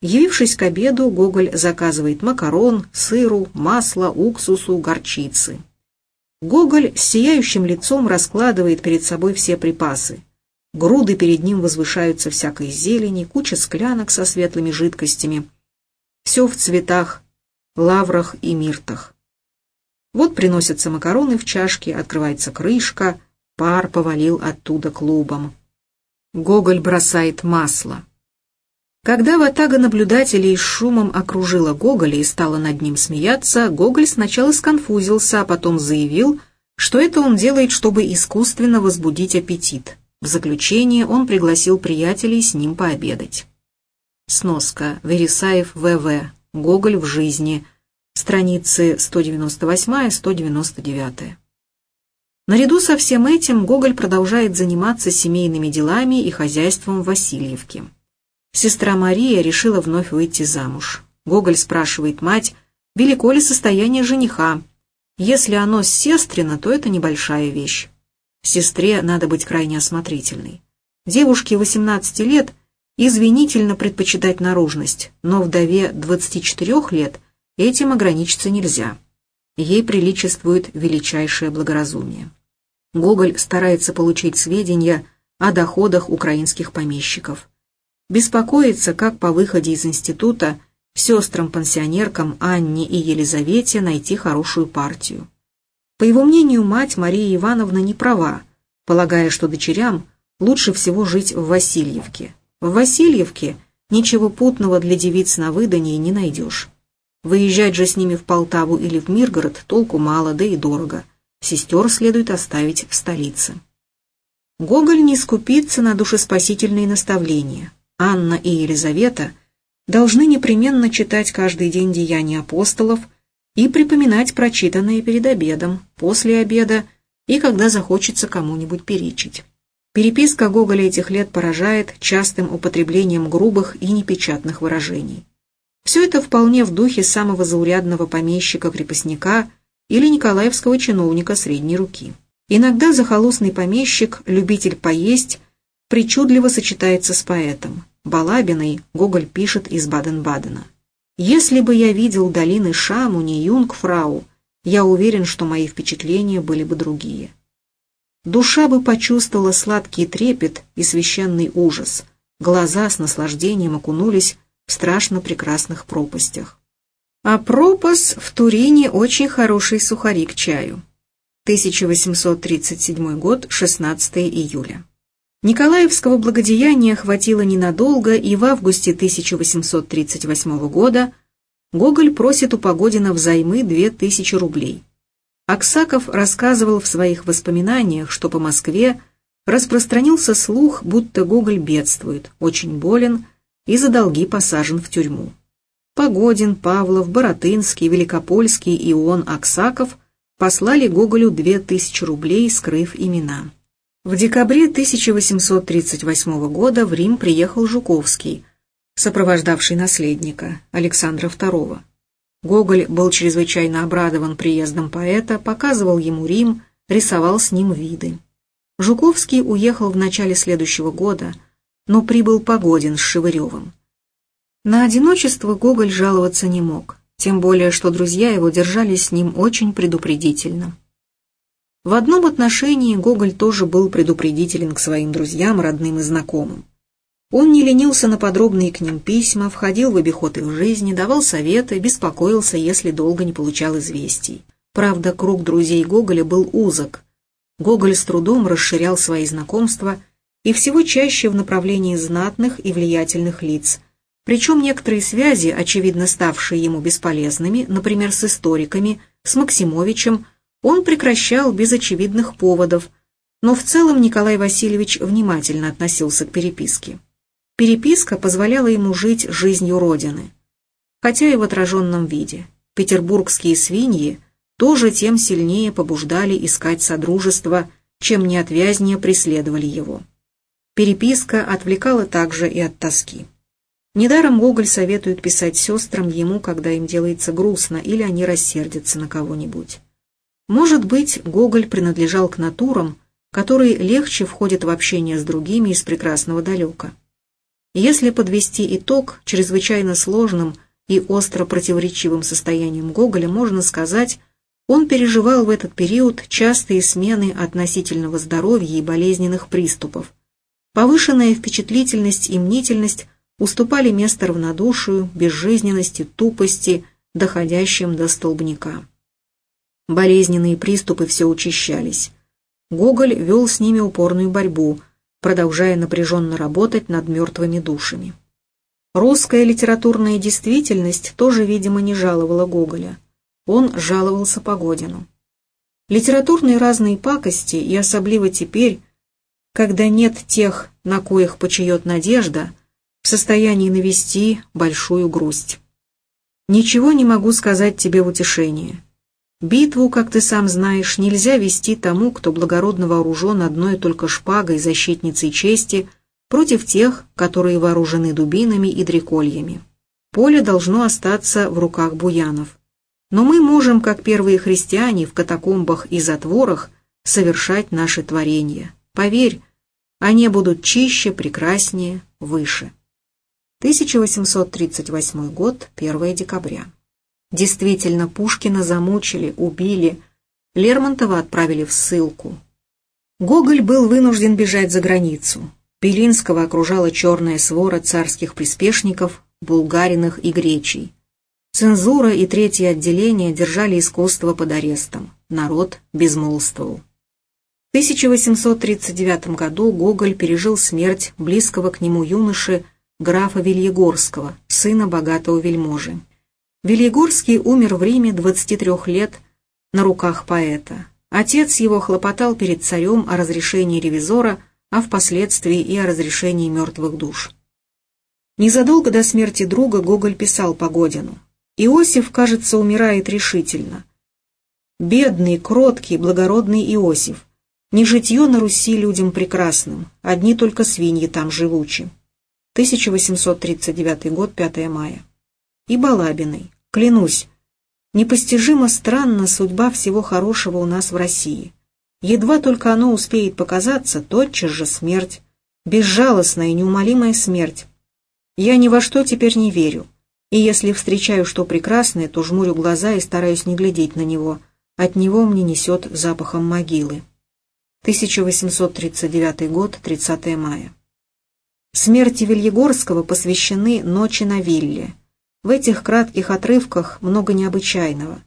Speaker 1: Явившись к обеду, Гоголь заказывает макарон, сыру, масло, уксусу, горчицы. Гоголь с сияющим лицом раскладывает перед собой все припасы. Груды перед ним возвышаются всякой зелени, куча склянок со светлыми жидкостями. Все в цветах, лаврах и миртах. Вот приносятся макароны в чашке, открывается крышка, пар повалил оттуда клубом. Гоголь бросает масло. Когда ватага наблюдателей шумом окружила Гоголя и стала над ним смеяться, Гоголь сначала сконфузился, а потом заявил, что это он делает, чтобы искусственно возбудить аппетит. В заключение он пригласил приятелей с ним пообедать. Сноска. Вересаев В.В. Гоголь в жизни. Страницы 198-199. Наряду со всем этим Гоголь продолжает заниматься семейными делами и хозяйством в Васильевке. Сестра Мария решила вновь выйти замуж. Гоголь спрашивает мать, велико ли состояние жениха. Если оно сестрина, то это небольшая вещь. Сестре надо быть крайне осмотрительной. Девушке 18 лет извинительно предпочитать наружность, но вдове 24 лет этим ограничиться нельзя. Ей приличествует величайшее благоразумие. Гоголь старается получить сведения о доходах украинских помещиков беспокоится, как по выходе из института сестрам-пансионеркам Анне и Елизавете найти хорошую партию. По его мнению, мать Мария Ивановна не права, полагая, что дочерям лучше всего жить в Васильевке. В Васильевке ничего путного для девиц на выдании не найдешь. Выезжать же с ними в Полтаву или в Миргород толку мало, да и дорого. Сестер следует оставить в столице. Гоголь не скупится на душеспасительные наставления. Анна и Елизавета должны непременно читать каждый день деяния апостолов и припоминать прочитанное перед обедом, после обеда и когда захочется кому-нибудь перечить. Переписка Гоголя этих лет поражает частым употреблением грубых и непечатных выражений. Все это вполне в духе самого заурядного помещика-крепостника или николаевского чиновника средней руки. Иногда захолустный помещик, любитель поесть, причудливо сочетается с поэтом. Балабиной Гоголь пишет из Баден-Бадена. «Если бы я видел долины Шамуни, Юнгфрау, я уверен, что мои впечатления были бы другие. Душа бы почувствовала сладкий трепет и священный ужас, глаза с наслаждением окунулись в страшно прекрасных пропастях. А пропас в Турине очень хороший сухари к чаю. 1837 год, 16 июля. Николаевского благодеяния хватило ненадолго, и в августе 1838 года Гоголь просит у Погодина взаймы 2000 рублей. Аксаков рассказывал в своих воспоминаниях, что по Москве распространился слух, будто Гоголь бедствует, очень болен и за долги посажен в тюрьму. Погодин, Павлов, Боротынский, Великопольский и он Аксаков послали Гоголю 2000 рублей, скрыв имена. В декабре 1838 года в Рим приехал Жуковский, сопровождавший наследника Александра II. Гоголь был чрезвычайно обрадован приездом поэта, показывал ему Рим, рисовал с ним виды. Жуковский уехал в начале следующего года, но прибыл Погодин с Шевыревым. На одиночество Гоголь жаловаться не мог, тем более, что друзья его держались с ним очень предупредительно. В одном отношении Гоголь тоже был предупредителен к своим друзьям, родным и знакомым. Он не ленился на подробные к ним письма, входил в обиход их жизни, давал советы, беспокоился, если долго не получал известий. Правда, круг друзей Гоголя был узок. Гоголь с трудом расширял свои знакомства и всего чаще в направлении знатных и влиятельных лиц. Причем некоторые связи, очевидно ставшие ему бесполезными, например, с историками, с Максимовичем, Он прекращал без очевидных поводов, но в целом Николай Васильевич внимательно относился к переписке. Переписка позволяла ему жить жизнью Родины, хотя и в отраженном виде. Петербургские свиньи тоже тем сильнее побуждали искать содружество, чем неотвязнее преследовали его. Переписка отвлекала также и от тоски. Недаром Гоголь советует писать сестрам ему, когда им делается грустно или они рассердятся на кого-нибудь. Может быть, Гоголь принадлежал к натурам, которые легче входят в общение с другими из прекрасного далека. Если подвести итог чрезвычайно сложным и остро противоречивым состоянием Гоголя, можно сказать, он переживал в этот период частые смены относительного здоровья и болезненных приступов. Повышенная впечатлительность и мнительность уступали место равнодушию, безжизненности, тупости, доходящим до столбняка. Болезненные приступы все учащались. Гоголь вел с ними упорную борьбу, продолжая напряженно работать над мертвыми душами. Русская литературная действительность тоже, видимо, не жаловала Гоголя. Он жаловался Погодину. Литературные разные пакости, и особливо теперь, когда нет тех, на коих почает надежда, в состоянии навести большую грусть. Ничего не могу сказать тебе в утешение. Битву, как ты сам знаешь, нельзя вести тому, кто благородно вооружен одной только шпагой защитницей чести, против тех, которые вооружены дубинами и дрекольями. Поле должно остаться в руках буянов. Но мы можем, как первые христиане в катакомбах и затворах, совершать наши творения. Поверь, они будут чище, прекраснее, выше. 1838 год, 1 декабря. Действительно, Пушкина замучили, убили, Лермонтова отправили в ссылку. Гоголь был вынужден бежать за границу. Белинского окружала черная свора царских приспешников, булгариных и гречей. Цензура и третье отделение держали искусство под арестом. Народ безмолвствовал. В 1839 году Гоголь пережил смерть близкого к нему юноши графа Вильегорского, сына богатого вельможи. Вильегорский умер в Риме 23 лет на руках поэта. Отец его хлопотал перед царем о разрешении ревизора, а впоследствии и о разрешении мертвых душ. Незадолго до смерти друга Гоголь писал Погодину. «Иосиф, кажется, умирает решительно. Бедный, кроткий, благородный Иосиф. Не житье на Руси людям прекрасным, одни только свиньи там живучи. 1839 год, 5 мая. И Балабиной. Клянусь, непостижимо странна судьба всего хорошего у нас в России. Едва только оно успеет показаться, тотчас же смерть. Безжалостная и неумолимая смерть. Я ни во что теперь не верю. И если встречаю что прекрасное, то жмурю глаза и стараюсь не глядеть на него. От него мне несет запахом могилы. 1839 год, 30 мая. Смерти Вильегорского посвящены «Ночи на вилле». В этих кратких отрывках много необычайного.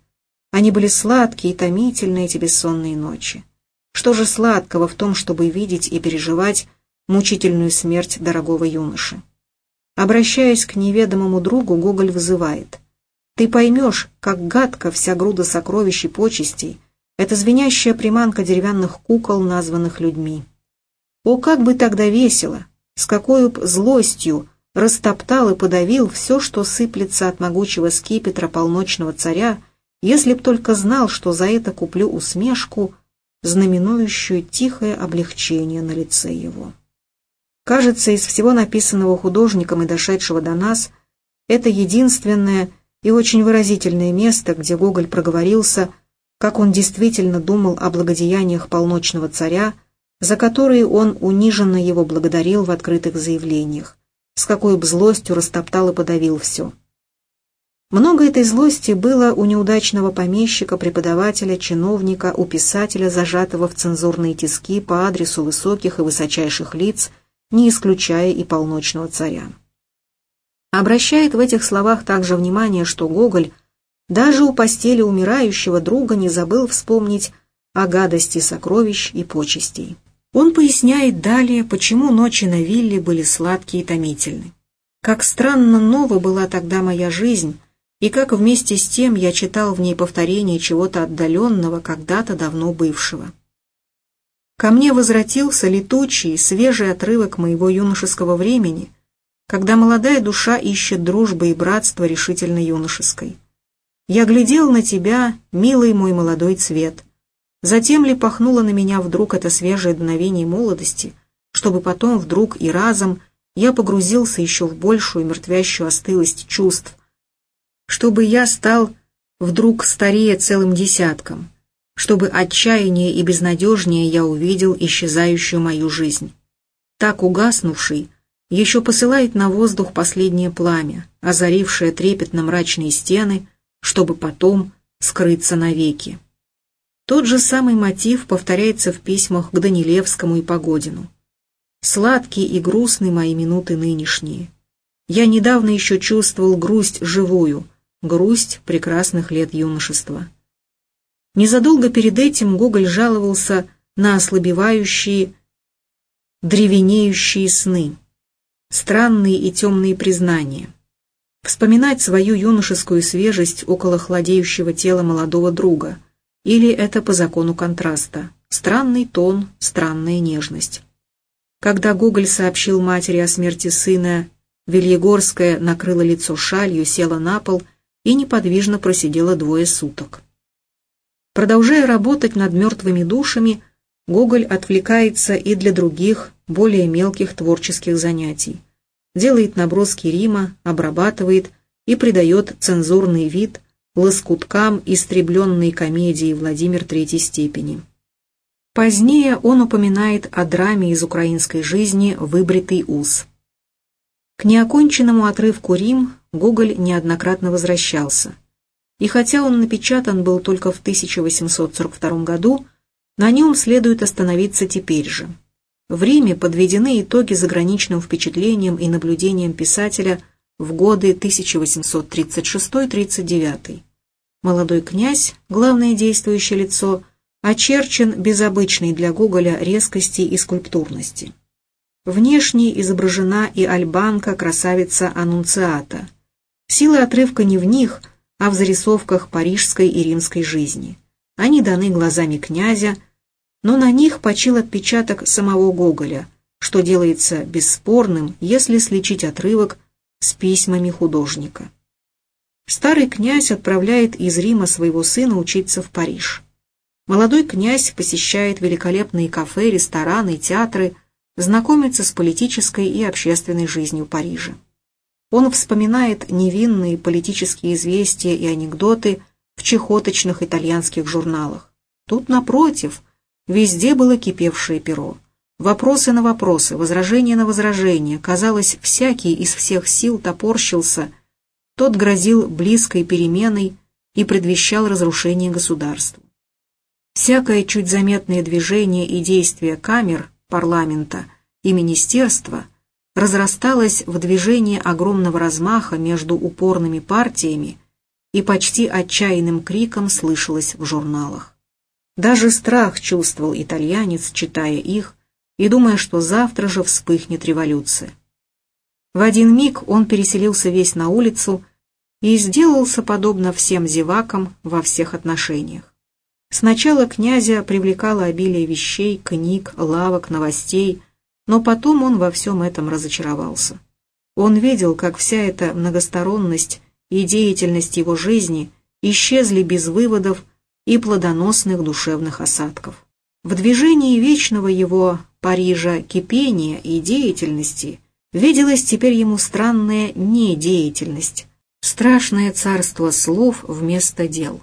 Speaker 1: Они были сладкие и томительные эти бессонные ночи. Что же сладкого в том, чтобы видеть и переживать мучительную смерть дорогого юноши? Обращаясь к неведомому другу, Гоголь вызывает. «Ты поймешь, как гадко вся груда сокровищ и почестей, эта звенящая приманка деревянных кукол, названных людьми. О, как бы тогда весело, с какой б злостью растоптал и подавил все, что сыплется от могучего скипетра полночного царя, если б только знал, что за это куплю усмешку, знаменующую тихое облегчение на лице его. Кажется, из всего написанного художником и дошедшего до нас, это единственное и очень выразительное место, где Гоголь проговорился, как он действительно думал о благодеяниях полночного царя, за которые он униженно его благодарил в открытых заявлениях, с какой б злостью растоптал и подавил все. Много этой злости было у неудачного помещика, преподавателя, чиновника, у писателя, зажатого в цензурные тиски по адресу высоких и высочайших лиц, не исключая и полночного царя. Обращает в этих словах также внимание, что Гоголь даже у постели умирающего друга не забыл вспомнить о гадости сокровищ и почестей. Он поясняет далее, почему ночи на вилле были сладкие и томительны. Как странно нова была тогда моя жизнь, и как вместе с тем я читал в ней повторение чего-то отдаленного, когда-то давно бывшего. Ко мне возвратился летучий, свежий отрывок моего юношеского времени, когда молодая душа ищет дружбы и братства решительно юношеской. Я глядел на тебя, милый мой молодой цвет. Затем ли пахнуло на меня вдруг это свежее дуновение молодости, чтобы потом вдруг и разом я погрузился еще в большую мертвящую остылость чувств, чтобы я стал вдруг старее целым десятком, чтобы отчаяннее и безнадежнее я увидел исчезающую мою жизнь. Так угаснувший, еще посылает на воздух последнее пламя, озарившее трепетно мрачные стены, чтобы потом скрыться навеки. Тот же самый мотив повторяется в письмах к Данилевскому и Погодину. «Сладкие и грустные мои минуты нынешние. Я недавно еще чувствовал грусть живую, грусть прекрасных лет юношества. Незадолго перед этим Гоголь жаловался на ослабевающие, древенеющие сны, странные и темные признания. Вспоминать свою юношескую свежесть около хладеющего тела молодого друга, или это по закону контраста, странный тон, странная нежность. Когда Гоголь сообщил матери о смерти сына, Вильегорская накрыла лицо шалью, села на пол и неподвижно просидела двое суток. Продолжая работать над мертвыми душами, Гоголь отвлекается и для других, более мелких творческих занятий. Делает наброски Рима, обрабатывает и придает цензурный вид лоскуткам истребленной комедии Владимир Третьей степени. Позднее он упоминает о драме из украинской жизни «Выбритый ус». К неоконченному отрывку «Рим» Гоголь неоднократно возвращался. И хотя он напечатан был только в 1842 году, на нем следует остановиться теперь же. В Риме подведены итоги заграничным впечатлением и наблюдением писателя в годы 1836-39. Молодой князь, главное действующее лицо, очерчен без обычной для Гоголя резкости и скульптурности. Внешне изображена и альбанка красавица Аннунциата. Сила отрывка не в них, а в зарисовках парижской и римской жизни. Они даны глазами князя, но на них почил отпечаток самого Гоголя, что делается бесспорным, если сличить отрывок с письмами художника. Старый князь отправляет из Рима своего сына учиться в Париж. Молодой князь посещает великолепные кафе, рестораны, театры, знакомится с политической и общественной жизнью Парижа. Он вспоминает невинные политические известия и анекдоты в чехоточных итальянских журналах. Тут, напротив, везде было кипевшее перо. Вопросы на вопросы, возражения на возражения. Казалось, всякий из всех сил топорщился. Тот грозил близкой переменой и предвещал разрушение государства. Всякое чуть заметное движение и действие камер парламента и министерства разрасталось в движении огромного размаха между упорными партиями и почти отчаянным криком слышалось в журналах. Даже страх чувствовал итальянец, читая их, и думая, что завтра же вспыхнет революция. В один миг он переселился весь на улицу и сделался подобно всем зевакам во всех отношениях. Сначала князя привлекало обилие вещей, книг, лавок, новостей, но потом он во всем этом разочаровался. Он видел, как вся эта многосторонность и деятельность его жизни исчезли без выводов и плодоносных душевных осадков. В движении вечного его Парижа кипения и деятельности виделась теперь ему странная недеятельность, страшное царство слов вместо дел.